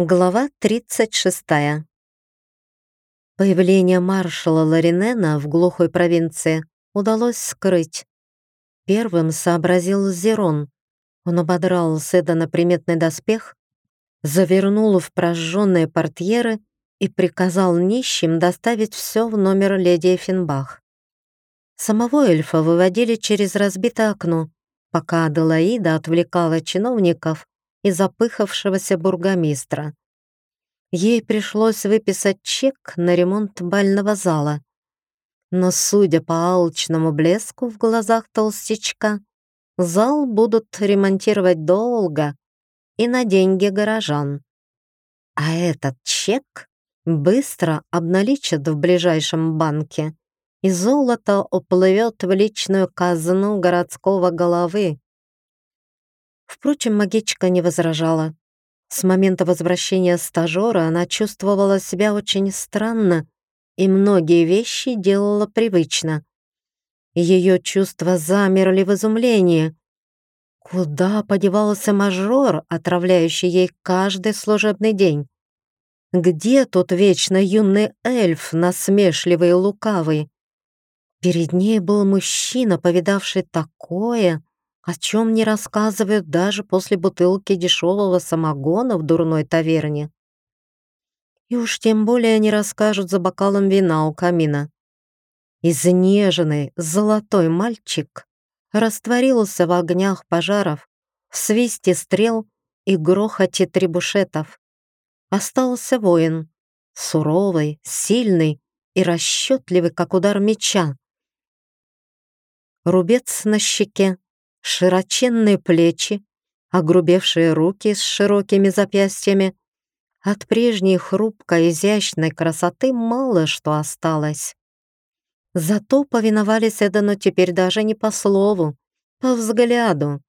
Глава 36. Появление маршала Ларинена в глухой провинции удалось скрыть. Первым сообразил Зерон. Он ободрал Седа на приметный доспех, завернул в прожженные портьеры и приказал нищим доставить все в номер леди Эффенбах. Самого эльфа выводили через разбитое окно, пока Аделаида отвлекала чиновников и запыхавшегося бургомистра. Ей пришлось выписать чек на ремонт бального зала. Но, судя по алчному блеску в глазах толстячка, зал будут ремонтировать долго и на деньги горожан. А этот чек быстро обналичат в ближайшем банке, и золото уплывет в личную казну городского головы. Впрочем, магичка не возражала. С момента возвращения стажера она чувствовала себя очень странно и многие вещи делала привычно. Ее чувства замерли в изумлении. Куда подевался мажор, отравляющий ей каждый служебный день? Где тот вечно юный эльф, насмешливый и лукавый? Перед ней был мужчина, повидавший такое, о чем не рассказывают даже после бутылки дешевого самогона в дурной таверне. И уж тем более не расскажут за бокалом вина у камина. Изнеженный золотой мальчик растворился в огнях пожаров, в свисте стрел и грохоте требушетов. Остался воин, суровый, сильный и расчетливый, как удар меча. Рубец на щеке, широченные плечи, огрубевшие руки с широкими запястьями. От прежней хрупкой, изящной красоты мало что осталось. Зато повиновались Эдану теперь даже не по слову, по взгляду.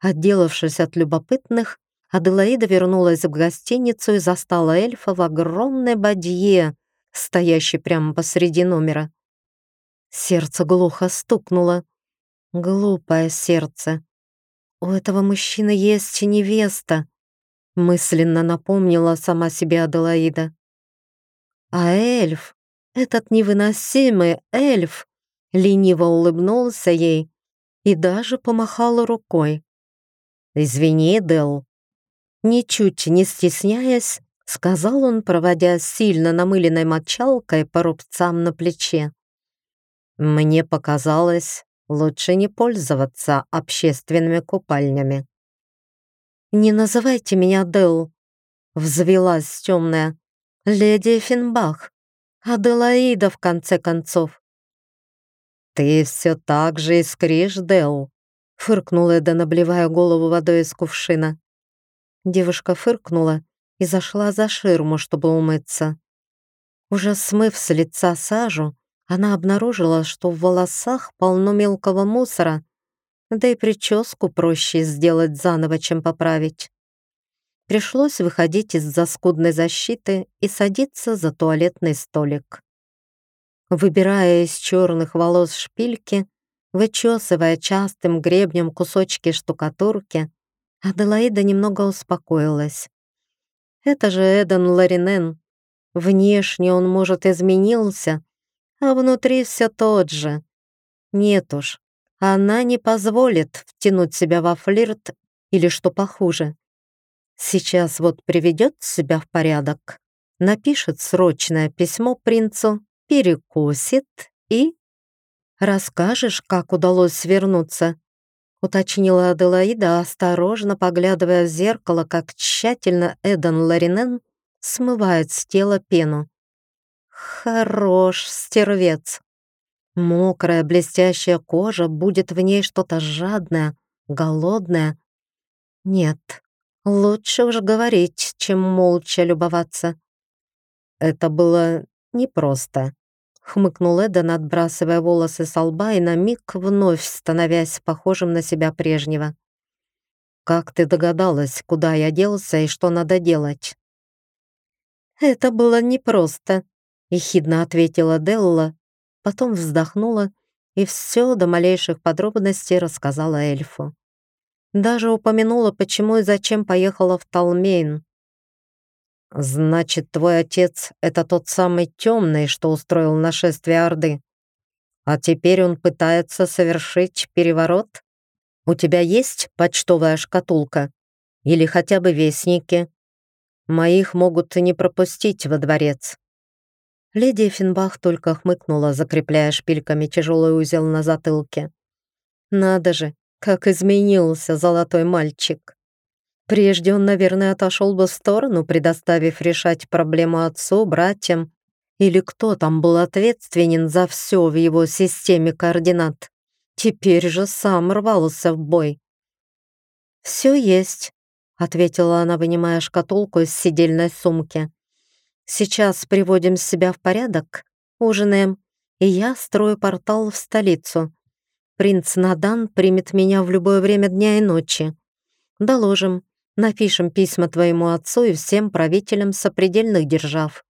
Отделавшись от любопытных, Аделаида вернулась в гостиницу и застала эльфа в огромной бадье, стоящей прямо посреди номера. Сердце глухо стукнуло. Глупое сердце. У этого мужчины есть невеста, мысленно напомнила сама себе Аделаида. А эльф, этот невыносимый эльф, лениво улыбнулся ей и даже помахал рукой. «Извини, Дел». Ничуть не стесняясь, сказал он, проводя сильно намыленной мочалкой по рубцам на плече. «Мне показалось, лучше не пользоваться общественными купальнями. «Не называйте меня Дел», — взвелась темная. «Леди Финбах, Аделаида, в конце концов». «Ты все так же искришь, Дел», — фыркнул Эден, обливая голову водой из кувшина. Девушка фыркнула и зашла за ширму, чтобы умыться. Уже смыв с лица сажу, она обнаружила, что в волосах полно мелкого мусора, да и прическу проще сделать заново, чем поправить. Пришлось выходить из-за скудной защиты и садиться за туалетный столик. Выбирая из черных волос шпильки, вычесывая частым гребнем кусочки штукатурки, Аделаида немного успокоилась. Это же Эден Ларинен. Внешне он, может, изменился, а внутри все тот же. Нет уж, она не позволит втянуть себя во флирт или что похуже. Сейчас вот приведет себя в порядок, напишет срочное письмо принцу, перекусит и... «Расскажешь, как удалось свернуться?» уточнила Аделаида, осторожно поглядывая в зеркало, как тщательно Эдан Ларинен смывает с тела пену. Хорош, стервец. Мокрая блестящая кожа, будет в ней что-то жадное, голодное. Нет, лучше уж говорить, чем молча любоваться. Это было непросто. Хмыкнул Эден, отбрасывая волосы со лба и на миг вновь становясь похожим на себя прежнего. «Как ты догадалась, куда я делся и что надо делать?» «Это было непросто», — ехидно ответила Делла, потом вздохнула и все до малейших подробностей рассказала эльфу. Даже упомянула, почему и зачем поехала в Талмейн. Значит, твой отец — это тот самый темный, что устроил нашествие Орды. А теперь он пытается совершить переворот? У тебя есть почтовая шкатулка? Или хотя бы вестники? Моих могут не пропустить во дворец. Леди Финбах только хмыкнула, закрепляя шпильками тяжелый узел на затылке. Надо же, как изменился золотой мальчик. Прежде он, наверное, отошел бы в сторону, предоставив решать проблему отцу, братьям, или кто там был ответственен за все в его системе координат. Теперь же сам рвался в бой. «Все есть», — ответила она, вынимая шкатулку из сидельной сумки. «Сейчас приводим себя в порядок, ужинаем, и я строю портал в столицу. Принц Надан примет меня в любое время дня и ночи. Доложим, Напишем письма твоему отцу и всем правителям сопредельных держав.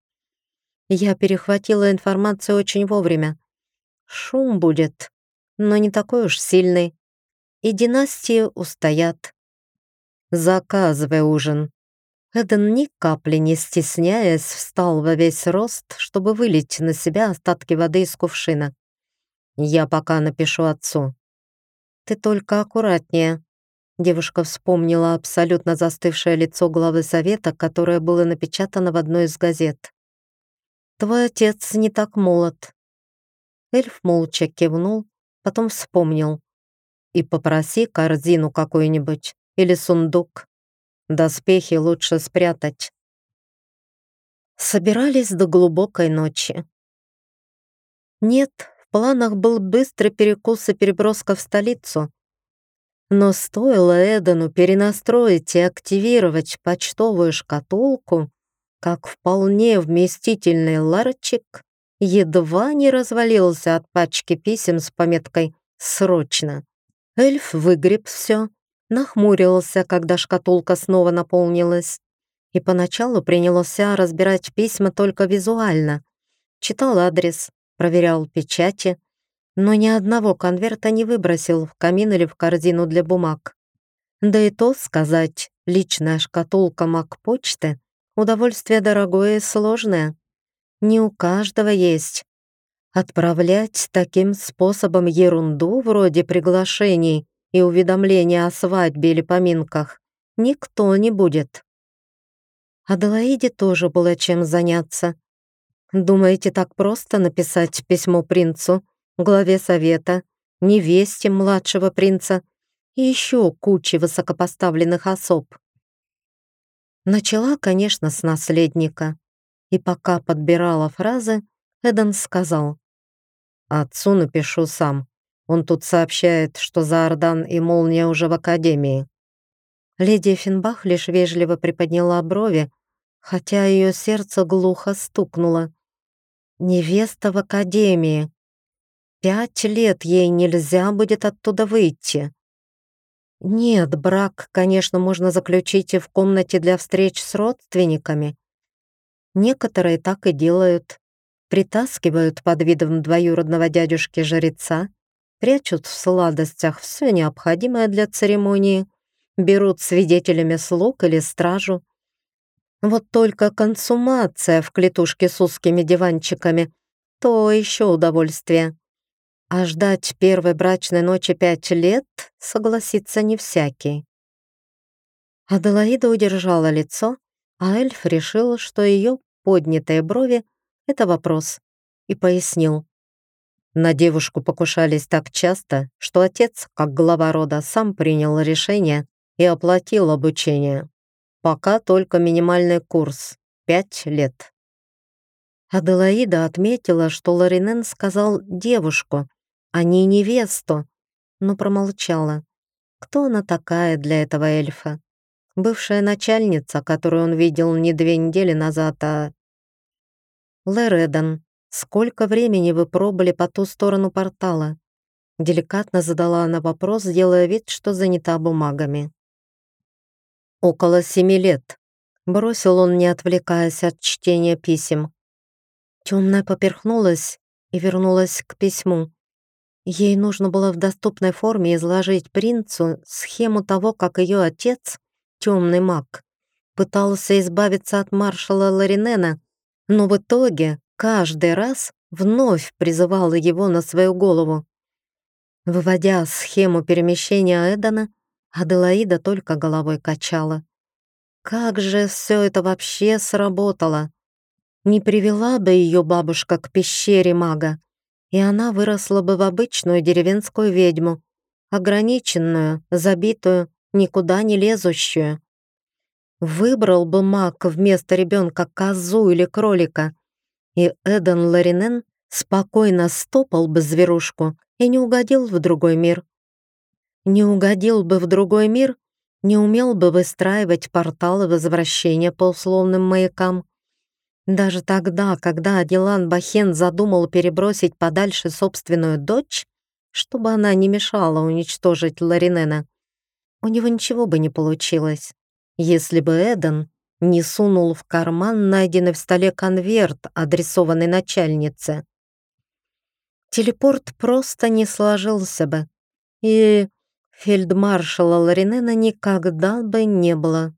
Я перехватила информацию очень вовремя. Шум будет, но не такой уж сильный. И династии устоят. Заказывай ужин. Эден ни капли не стесняясь встал во весь рост, чтобы вылить на себя остатки воды из кувшина. Я пока напишу отцу. Ты только аккуратнее, Девушка вспомнила абсолютно застывшее лицо главы совета, которое было напечатано в одной из газет. «Твой отец не так молод». Эльф молча кивнул, потом вспомнил. «И попроси корзину какую-нибудь или сундук. Доспехи лучше спрятать». Собирались до глубокой ночи. Нет, в планах был быстрый перекус и переброска в столицу, но стоило Эдену перенастроить и активировать почтовую шкатулку, как вполне вместительный ларчик едва не развалился от пачки писем с пометкой «Срочно». Эльф выгреб все, нахмурился, когда шкатулка снова наполнилась, и поначалу принялся разбирать письма только визуально. Читал адрес, проверял печати, но ни одного конверта не выбросил в камин или в корзину для бумаг. Да и то сказать, личная шкатулка Макпочты — удовольствие дорогое и сложное. Не у каждого есть. Отправлять таким способом ерунду вроде приглашений и уведомления о свадьбе или поминках никто не будет. Аделаиде тоже было чем заняться. Думаете, так просто написать письмо принцу главе совета, невесте младшего принца и еще куче высокопоставленных особ. Начала, конечно, с наследника, и пока подбирала фразы, Эден сказал, «Отцу напишу сам. Он тут сообщает, что Заордан и Молния уже в Академии». Леди Финбах лишь вежливо приподняла брови, хотя ее сердце глухо стукнуло. «Невеста в Академии. Пять лет ей нельзя будет оттуда выйти. Нет, брак, конечно, можно заключить и в комнате для встреч с родственниками. Некоторые так и делают. Притаскивают под видом двоюродного дядюшки-жреца, прячут в сладостях все необходимое для церемонии, берут свидетелями слуг или стражу. Вот только консумация в клетушке с узкими диванчиками — то еще удовольствие. А ждать первой брачной ночи пять лет согласится не всякий. Аделаида удержала лицо, а эльф решил, что ее поднятые брови — это вопрос, и пояснил. На девушку покушались так часто, что отец, как глава рода, сам принял решение и оплатил обучение. Пока только минимальный курс — пять лет. Аделаида отметила, что Ларинен сказал «девушку», а не невесту, но промолчала. Кто она такая для этого эльфа? Бывшая начальница, которую он видел не две недели назад, а... Лередан, сколько времени вы пробыли по ту сторону портала? Деликатно задала она вопрос, делая вид, что занята бумагами. «Около семи лет», — бросил он, не отвлекаясь от чтения писем. Темная поперхнулась и вернулась к письму. Ей нужно было в доступной форме изложить принцу схему того, как ее отец, темный маг, пытался избавиться от маршала Ларинена, но в итоге каждый раз вновь призывал его на свою голову. Выводя схему перемещения Эдана, Аделаида только головой качала. Как же все это вообще сработало? Не привела бы ее бабушка к пещере мага, и она выросла бы в обычную деревенскую ведьму, ограниченную, забитую, никуда не лезущую. Выбрал бы маг вместо ребенка козу или кролика, и Эден Ларинен спокойно стопал бы зверушку и не угодил в другой мир. Не угодил бы в другой мир, не умел бы выстраивать порталы возвращения по условным маякам. Даже тогда, когда Адилан Бахен задумал перебросить подальше собственную дочь, чтобы она не мешала уничтожить Ларинена, у него ничего бы не получилось если бы Эден не сунул в карман найденный в столе конверт, адресованный начальнице. Телепорт просто не сложился бы, и фельдмаршала Ларинена никогда бы не было.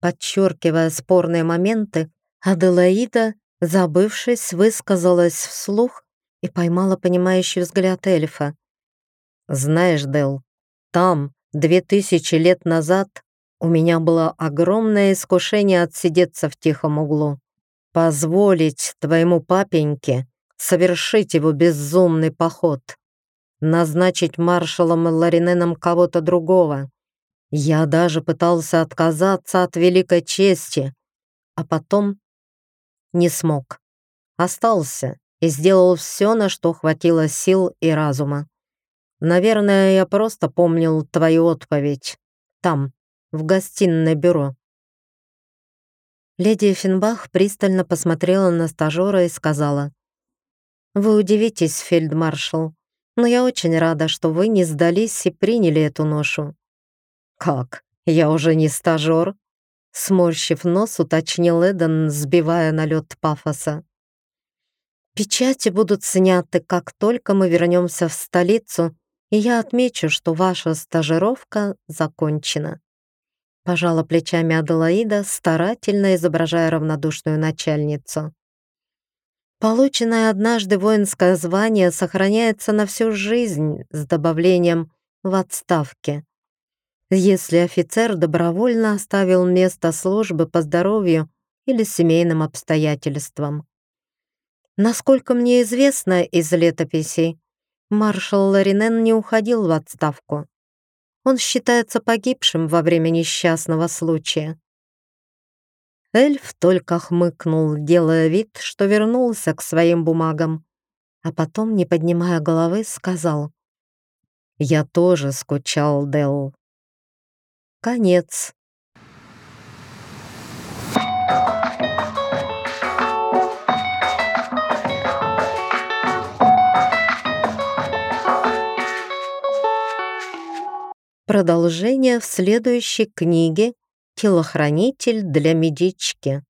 Подчеркивая спорные моменты, Аделаида, забывшись, высказалась вслух и поймала понимающий взгляд эльфа. «Знаешь, Дел, там, две тысячи лет назад, у меня было огромное искушение отсидеться в тихом углу. Позволить твоему папеньке совершить его безумный поход. Назначить маршалом Лариненом кого-то другого. Я даже пытался отказаться от великой чести, а потом не смог. Остался и сделал все, на что хватило сил и разума. Наверное, я просто помнил твою отповедь. Там, в гостиное бюро. Леди Финбах пристально посмотрела на стажера и сказала, «Вы удивитесь, фельдмаршал, но я очень рада, что вы не сдались и приняли эту ношу». «Как? Я уже не стажер?» Сморщив нос, уточнил Эден, сбивая налет пафоса. «Печати будут сняты, как только мы вернемся в столицу, и я отмечу, что ваша стажировка закончена». Пожала плечами Аделаида, старательно изображая равнодушную начальницу. Полученное однажды воинское звание сохраняется на всю жизнь с добавлением «в отставке». Если офицер добровольно оставил место службы по здоровью или семейным обстоятельствам. Насколько мне известно из летописей, маршал Ларинен не уходил в отставку. Он считается погибшим во время несчастного случая. Эльф только хмыкнул, делая вид, что вернулся к своим бумагам, а потом, не поднимая головы, сказал «Я тоже скучал, Делл». Конец. Продолжение в следующей книге «Телохранитель для медички».